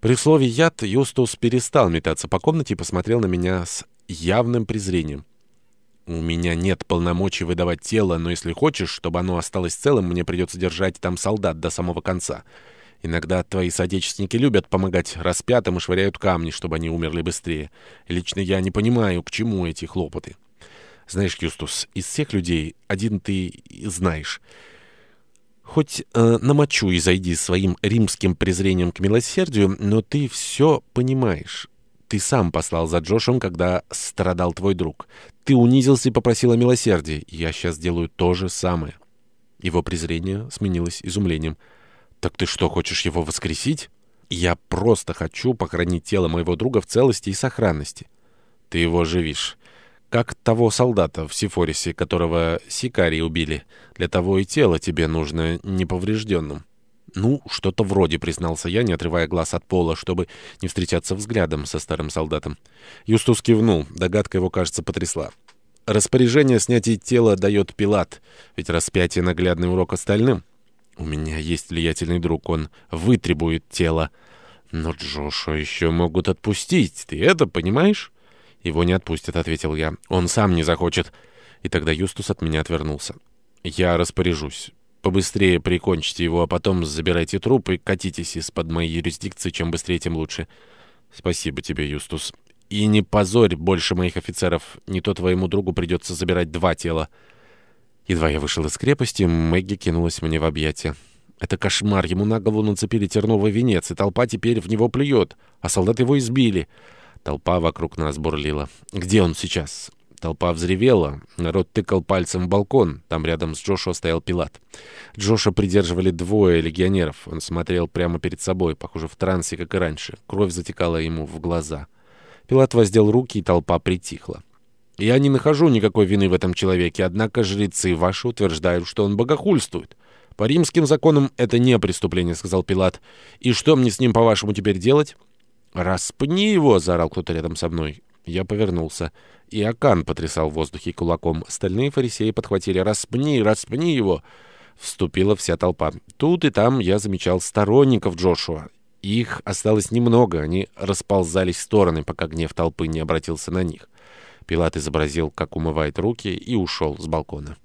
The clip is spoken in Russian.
При слове «яд» Юстус перестал метаться по комнате и посмотрел на меня с явным презрением. «У меня нет полномочий выдавать тело, но если хочешь, чтобы оно осталось целым, мне придется держать там солдат до самого конца. Иногда твои соотечественники любят помогать распятым и швыряют камни, чтобы они умерли быстрее. Лично я не понимаю, к чему эти хлопоты. Знаешь, Юстус, из всех людей один ты знаешь». Хоть э, намочу и зайди своим римским презрением к милосердию, но ты все понимаешь. Ты сам послал за Джошем, когда страдал твой друг. Ты унизился и попросил о милосердии. Я сейчас делаю то же самое». Его презрение сменилось изумлением. «Так ты что, хочешь его воскресить?» «Я просто хочу похоронить тело моего друга в целости и сохранности». «Ты его оживишь» как того солдата в Сифорисе, которого сикарии убили. Для того и тело тебе нужно неповрежденным». «Ну, что-то вроде», — признался я, не отрывая глаз от пола, чтобы не встречаться взглядом со старым солдатом. Юстус кивнул. Догадка его, кажется, потрясла. «Распоряжение снятия тела дает Пилат, ведь распятие — наглядный урок остальным. У меня есть влиятельный друг, он вытребует тело. Но Джошу еще могут отпустить, ты это понимаешь?» «Его не отпустят», — ответил я. «Он сам не захочет». И тогда Юстус от меня отвернулся. «Я распоряжусь. Побыстрее прикончите его, а потом забирайте труп и катитесь из-под моей юрисдикции. Чем быстрее, тем лучше». «Спасибо тебе, Юстус. И не позорь больше моих офицеров. Не то твоему другу придется забирать два тела». Едва я вышел из крепости, Мэгги кинулась мне в объятия. «Это кошмар. Ему на голову нацепили терновый венец, и толпа теперь в него плюет, а солдат его избили». Толпа вокруг нас бурлила. «Где он сейчас?» Толпа взревела. Народ тыкал пальцем в балкон. Там рядом с Джошуа стоял Пилат. Джоша придерживали двое легионеров. Он смотрел прямо перед собой, похоже, в трансе, как и раньше. Кровь затекала ему в глаза. Пилат воздел руки, и толпа притихла. «Я не нахожу никакой вины в этом человеке, однако жрецы ваши утверждают, что он богохульствует. По римским законам это не преступление», — сказал Пилат. «И что мне с ним, по-вашему, теперь делать?» «Распни его!» — заорал кто-то рядом со мной. Я повернулся. И Акан потрясал в воздухе кулаком. Остальные фарисеи подхватили «Распни! Распни его!» Вступила вся толпа. Тут и там я замечал сторонников Джошуа. Их осталось немного, они расползались в стороны, пока гнев толпы не обратился на них. Пилат изобразил, как умывает руки, и ушел с балкона.